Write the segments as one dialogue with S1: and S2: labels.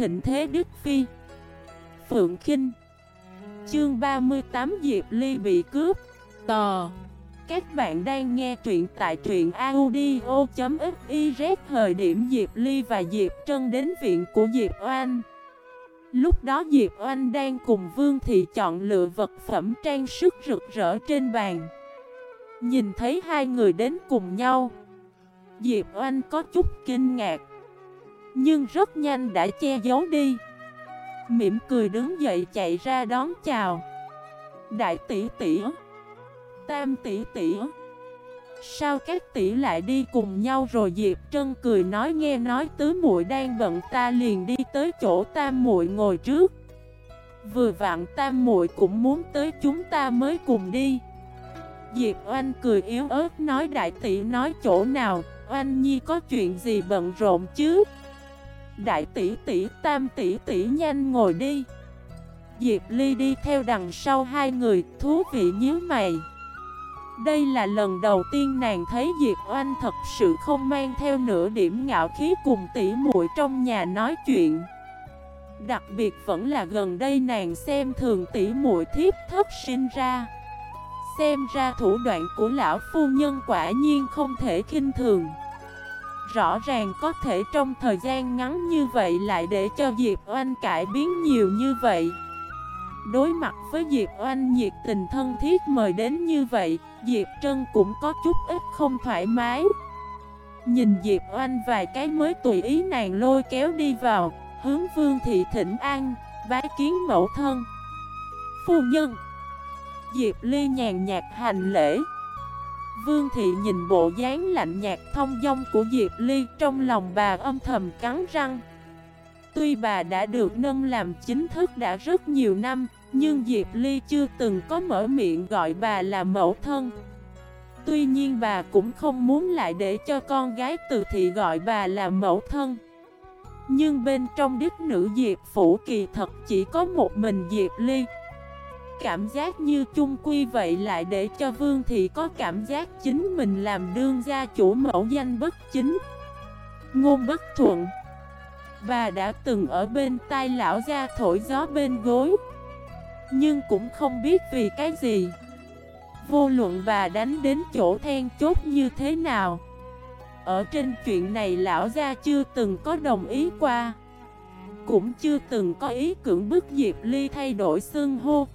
S1: thịnh thế Đức Phi. Phượng Kinh. Chương 38 Diệp Ly bị cướp. Tò. Các bạn đang nghe truyện tại truyện audio.xyz Thời điểm Diệp Ly và Diệp Trân đến viện của Diệp Oanh. Lúc đó Diệp Oanh đang cùng Vương Thị chọn lựa vật phẩm trang sức rực rỡ trên bàn. Nhìn thấy hai người đến cùng nhau, Diệp Oanh có chút kinh ngạc. Nhưng rất nhanh đã che giấu đi. Mỉm cười đứng dậy chạy ra đón chào. Đại tỷ tỷ, Tam tỷ tỷ, Sao các tỷ lại đi cùng nhau rồi? Diệp Trân cười nói nghe nói tứ muội đang bận, ta liền đi tới chỗ tam muội ngồi trước. Vừa vặn tam muội cũng muốn tới chúng ta mới cùng đi. Diệp Oanh cười yếu ớt nói, đại tỷ nói chỗ nào? Oanh Nhi có chuyện gì bận rộn chứ? Đại tỷ tỷ, tam tỷ tỷ nhanh ngồi đi. Diệp Ly đi theo đằng sau hai người, thú vị nhíu mày. Đây là lần đầu tiên nàng thấy Diệp Oanh thật sự không mang theo nửa điểm ngạo khí cùng tỷ muội trong nhà nói chuyện. Đặc biệt vẫn là gần đây nàng xem thường tỷ muội thiếp thất sinh ra. Xem ra thủ đoạn của lão phu nhân quả nhiên không thể khinh thường. Rõ ràng có thể trong thời gian ngắn như vậy lại để cho Diệp Oanh cải biến nhiều như vậy. Đối mặt với Diệp Oanh nhiệt tình thân thiết mời đến như vậy, Diệp Trân cũng có chút ít không thoải mái. Nhìn Diệp Oanh vài cái mới tùy ý nàng lôi kéo đi vào, Hướng Vương Thị Thịnh An Bái kiến mẫu thân. Phu nhân. Diệp Ly nhàn nhạt hành lễ. Vương Thị nhìn bộ dáng lạnh nhạt thông dong của Diệp Ly, Trong lòng bà âm thầm cắn răng. Tuy bà đã được nâng làm chính thức đã rất nhiều năm, Nhưng Diệp Ly chưa từng có mở miệng gọi bà là mẫu thân. Tuy nhiên bà cũng không muốn lại để cho con gái từ thị gọi bà là mẫu thân. Nhưng bên trong đức nữ Diệp Phủ kỳ thật chỉ có một mình Diệp Ly cảm giác như chung quy vậy lại để cho Vương Thị có cảm giác chính mình làm đương gia chủ mẫu danh bất chính. Ngôn bất thuận. Bà đã từng ở bên tai lão gia thổi gió bên gối. Nhưng cũng không biết vì cái gì. Vô luận bà đánh đến chỗ then chốt như thế nào. Ở trên chuyện này lão gia chưa từng có đồng ý qua. Cũng chưa từng có ý cưỡng bức Diệp Ly thay đổi xương hô.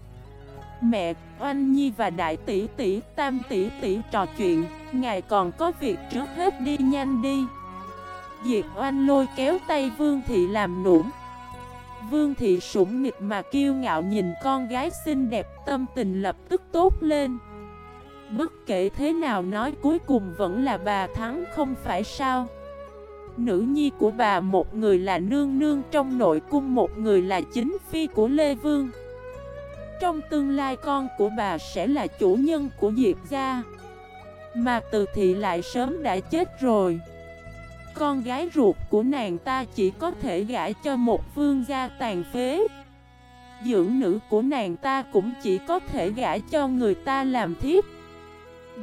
S1: Mẹ, Oanh Nhi và Đại tỷ tỷ, Tam tỷ tỷ trò chuyện, ngài còn có việc trước hết đi nhanh đi. Diệp Oanh lôi kéo tay Vương Thị làm nũng. Vương Thị sủng nghịch mà kiêu ngạo nhìn con gái xinh đẹp tâm tình lập tức tốt lên. Bất kể thế nào nói cuối cùng vẫn là bà thắng không phải sao. Nữ nhi của bà một người là nương nương trong nội cung một người là chính phi của Lê Vương. Trong tương lai con của bà sẽ là chủ nhân của Diệp gia. Mà từ thị lại sớm đã chết rồi. Con gái ruột của nàng ta chỉ có thể gãi cho một vương gia tàn phế. Dưỡng nữ của nàng ta cũng chỉ có thể gãi cho người ta làm thiếp.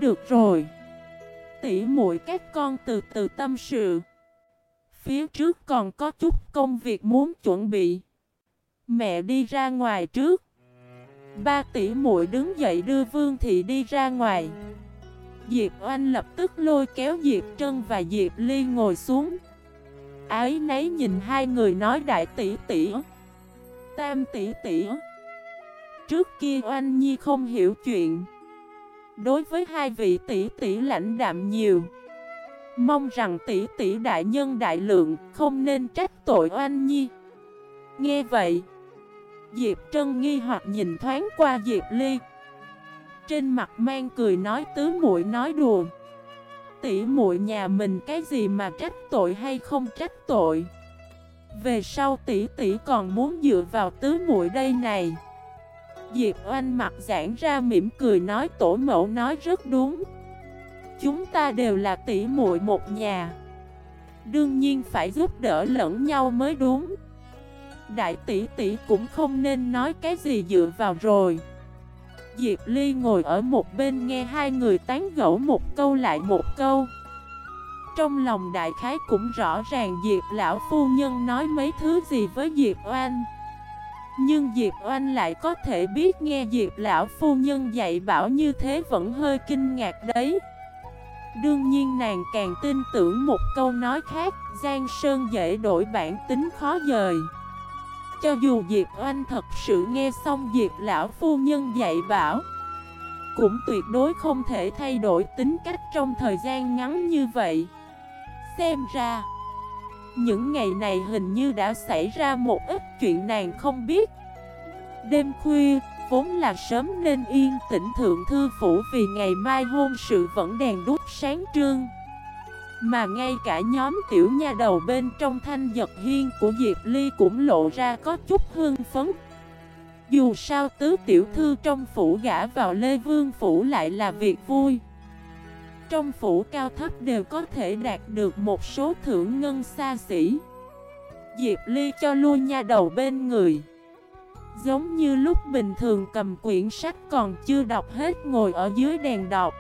S1: Được rồi. Tỉ muội các con từ từ tâm sự. Phía trước còn có chút công việc muốn chuẩn bị. Mẹ đi ra ngoài trước. Ba tỷ muội đứng dậy đưa Vương Thị đi ra ngoài. Diệp Oanh lập tức lôi kéo Diệp Trân và Diệp Ly ngồi xuống. Ái nấy nhìn hai người nói đại tỷ tỷ, Tam tỷ tỷ. Trước kia Oanh Nhi không hiểu chuyện. Đối với hai vị tỷ tỷ lãnh đạm nhiều, Mong rằng tỷ tỷ đại nhân đại lượng, không nên trách tội Oanh Nhi. Nghe vậy Diệp Trân nghi hoặc nhìn thoáng qua Diệp Ly. Trên mặt mang cười nói tứ muội nói đùa. Tỷ muội nhà mình cái gì mà trách tội hay không trách tội? Về sau tỷ tỷ còn muốn dựa vào tứ muội đây này. Diệp Oanh mặt giãn ra mỉm cười nói tổ mẫu nói rất đúng. Chúng ta đều là tỷ muội một nhà. Đương nhiên phải giúp đỡ lẫn nhau mới đúng đại tỷ tỷ cũng không nên nói cái gì dựa vào rồi. Diệp Ly ngồi ở một bên nghe hai người tán gẫu một câu lại một câu. Trong lòng đại khái cũng rõ ràng Diệp lão phu nhân nói mấy thứ gì với Diệp Oanh. Nhưng Diệp Oanh lại có thể biết nghe Diệp lão phu nhân dạy bảo như thế vẫn hơi kinh ngạc đấy. Đương nhiên nàng càng tin tưởng một câu nói khác, Giang Sơn dễ đổi bản tính khó dời. Cho dù Diệp Oanh thật sự nghe xong Diệp lão phu nhân dạy bảo Cũng tuyệt đối không thể thay đổi tính cách trong thời gian ngắn như vậy. Xem ra Những ngày này hình như đã xảy ra một ít chuyện nàng không biết. Đêm khuya, vốn là sớm nên yên tĩnh thượng thư phủ vì ngày mai hôn sự vẫn đèn đốt sáng trương mà ngay cả nhóm tiểu nha đầu bên trong thanh giật hiên của Diệp Ly cũng lộ ra có chút hương phấn. Dù sao tứ tiểu thư trong phủ gã vào Lê Vương phủ lại là việc vui. Trong phủ cao thấp đều có thể đạt được một số thưởng ngân xa xỉ. Diệp Ly cho lui nha đầu bên người. Giống như lúc bình thường cầm quyển sách còn chưa đọc hết ngồi ở dưới đèn đọc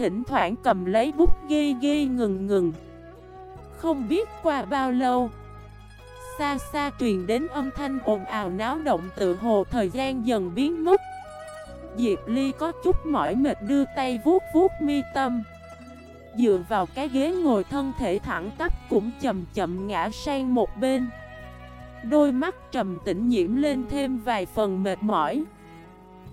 S1: Thỉnh thoảng cầm lấy bút ghi ghi ngừng ngừng. Không biết qua bao lâu, Xa xa truyền đến âm thanh ồn ào náo động tự hồ, thời gian dần biến mất. Diệp Ly có chút mỏi mệt đưa tay vuốt vuốt mi tâm. Dựa vào cái ghế ngồi thân thể thẳng tắp cũng chậm chậm ngã sang một bên. Đôi mắt trầm tĩnh nhiễm lên thêm vài phần mệt mỏi.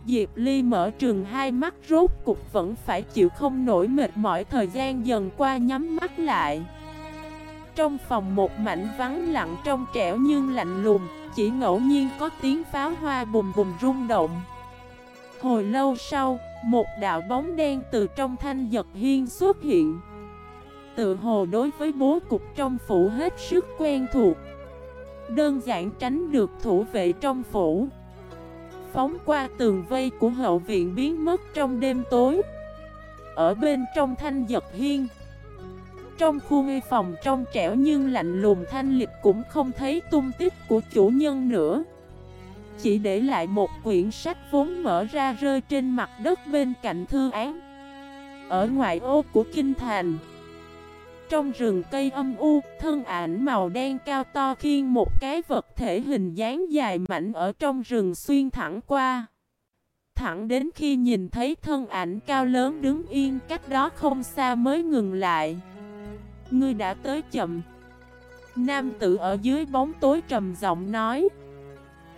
S1: Diệp Ly mở trường hai mắt rốt cục vẫn phải chịu không nổi mệt mỏi thời gian dần qua nhắm mắt lại. Trong phòng một mảnh vắng lặng trong trẻo nhưng lạnh lùng Chỉ ngẫu nhiên có tiếng pháo hoa bùm bùm rung động. Hồi lâu sau, một đạo bóng đen từ trong thanh giật hiên xuất hiện. Tự hồ đối với bố cục trong phủ hết sức quen thuộc. Đơn giản tránh được thủ vệ trong phủ. Phóng qua tường vây của hậu viện biến mất trong đêm tối. Ở bên trong thanh giật hiên. Trong khu ngây phòng trong trẻo nhưng lạnh lùng thanh lịch cũng không thấy tung tích của chủ nhân nữa. Chỉ để lại một quyển sách vốn mở ra rơi trên mặt đất bên cạnh thư án. Ở ngoại ô của Kinh Thành trong rừng cây âm u, thân ảnh màu đen cao to khiên một cái vật thể hình dáng dài mảnh ở trong rừng xuyên thẳng qua. Thẳng đến khi nhìn thấy thân ảnh cao lớn đứng yên cách đó không xa mới ngừng lại. Ngươi đã tới chậm. Nam tử ở dưới bóng tối trầm giọng nói.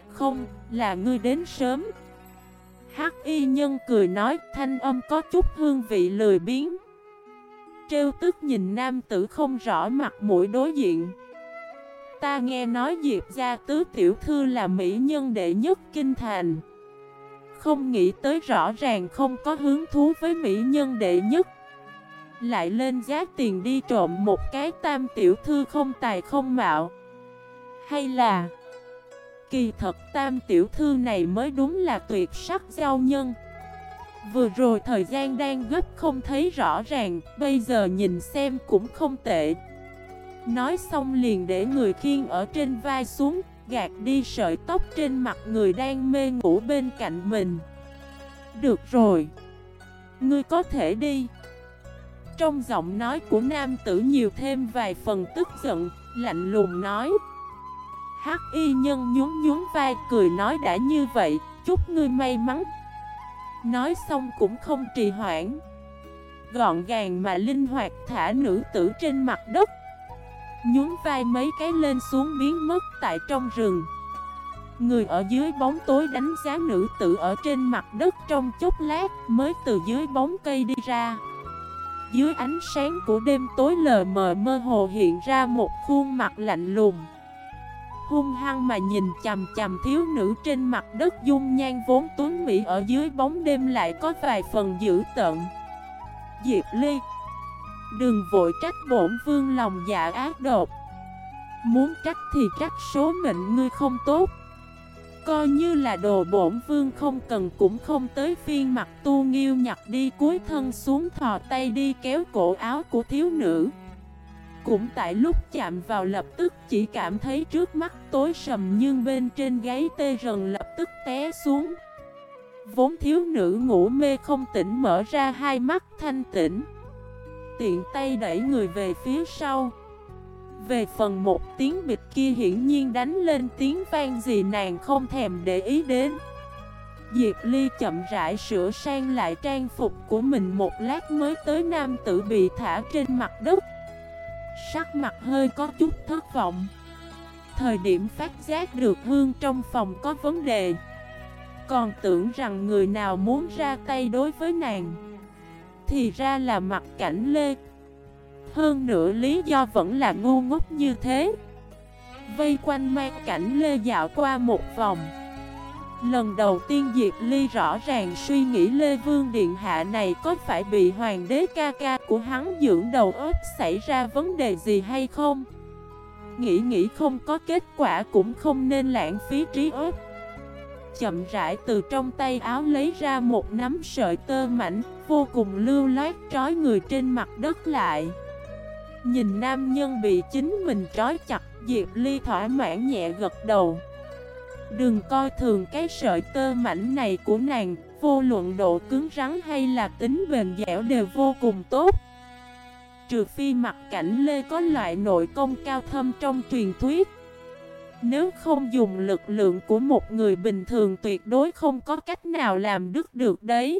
S1: Không, là ngươi đến sớm. Hắc y nhân cười nói thanh âm có chút hương vị lười biến Trêu tức nhìn nam tử không rõ mặt mũi đối diện. Ta nghe nói Diệp gia tứ tiểu thư là mỹ nhân đệ nhất kinh thành. Không nghĩ tới rõ ràng không có hứng thú với mỹ nhân đệ nhất. Lại lên giá tiền đi trộm một cái tam tiểu thư không tài không mạo. Hay là, Kỳ thật tam tiểu thư này mới đúng là tuyệt sắc giao nhân. Vừa rồi thời gian đang gấp không thấy rõ ràng Bây giờ nhìn xem cũng không tệ. Nói xong liền để người khiên ở trên vai xuống Gạt đi sợi tóc trên mặt người đang mê ngủ bên cạnh mình. Được rồi. Ngươi có thể đi. Trong giọng nói của nam tử nhiều thêm vài phần tức giận Lạnh lùng nói. Hắc y nhân nhún nhún vai cười nói đã như vậy, chúc ngươi may mắn. Nói xong cũng không trì hoãn. Gọn gàng mà linh hoạt thả nữ tử trên mặt đất. Nhún vai mấy cái lên xuống biến mất tại trong rừng. Người ở dưới bóng tối đánh giá nữ tử ở trên mặt đất trong chốc lát mới từ dưới bóng cây đi ra. Dưới ánh sáng của đêm tối lờ mờ mơ hồ hiện ra một khuôn mặt lạnh lùng hung hăng mà nhìn chầm chầm thiếu nữ trên mặt đất dung nhan vốn tuấn Mỹ ở dưới bóng đêm lại có vài phần dữ tận. Diệp Ly, Đừng vội trách bổn vương lòng dạ ác độc. Muốn trách thì trách số mệnh ngươi không tốt. Coi như là đồ bổn vương không cần cũng không tới phiên mặt tu nghiêu nhặt đi cuối thân xuống thò tay đi kéo cổ áo của thiếu nữ cũng tại lúc chạm vào lập tức chỉ cảm thấy trước mắt tối sầm nhưng bên trên gáy tê rần lập tức té xuống. Vốn thiếu nữ ngủ mê không tỉnh mở ra hai mắt thanh tỉnh tiện tay đẩy người về phía sau. Về phần một tiếng bịch kia hiển nhiên đánh lên tiếng vang gì nàng không thèm để ý đến. Diệp Ly chậm rãi sửa sang lại trang phục của mình một lát mới tới nam tử bị thả trên mặt đất. Sắc mặt hơi có chút thất vọng. Thời điểm phát giác được hương trong phòng có vấn đề, Còn tưởng rằng người nào muốn ra tay đối với nàng, Thì ra là mặt cảnh lê. Hơn nữa lý do vẫn là ngu ngốc như thế. Vây quanh mang cảnh lê dạo qua một vòng Lần đầu tiên Diệp Ly rõ ràng suy nghĩ Lê Vương Điện Hạ này có phải bị hoàng đế ca ca của hắn dưỡng đầu óc xảy ra vấn đề gì hay không? Nghĩ nghĩ không có kết quả cũng không nên lãng phí trí óc. Chậm rãi từ trong tay áo lấy ra một nắm sợi tơ mảnh, vô cùng lưu loát trói người trên mặt đất lại. Nhìn nam nhân bị chính mình trói chặt, Diệp Ly thỏa mãn nhẹ gật đầu. Đừng coi thường cái sợi tơ mảnh này của nàng, vô luận độ cứng rắn hay là tính bền dẻo đều vô cùng tốt. Trừ phi mặt cảnh Lê có loại nội công cao thâm trong truyền thuyết. Nếu không dùng lực lượng của một người bình thường tuyệt đối không có cách nào làm đứt được đấy.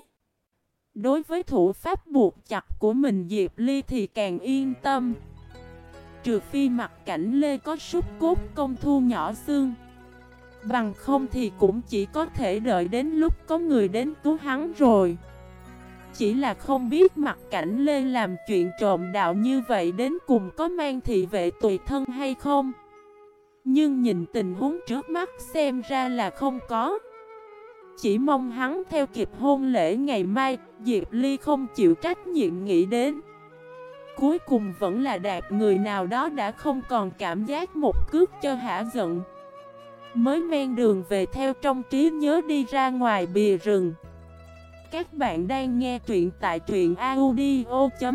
S1: Đối với thủ pháp buộc chặt của mình Diệp Ly thì càng yên tâm. Trừ phi mặt cảnh Lê có súc cốt công thu nhỏ xương. Bằng không thì cũng chỉ có thể đợi đến lúc có người đến cứu hắn rồi. Chỉ là không biết mặt cảnh Lê làm chuyện trộm đạo như vậy đến cùng có mang thị vệ tùy thân hay không. Nhưng nhìn tình huống trước mắt xem ra là không có. Chỉ mong hắn theo kịp hôn lễ ngày mai, Diệp Ly không chịu trách nhiệm nghĩ đến. Cuối cùng vẫn là đạp người nào đó đã không còn cảm giác một cước cho hả giận. Mới men đường về theo trong trí nhớ đi ra ngoài bìa rừng. Các bạn đang nghe truyện tại truyện audio.fif